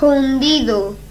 hundido.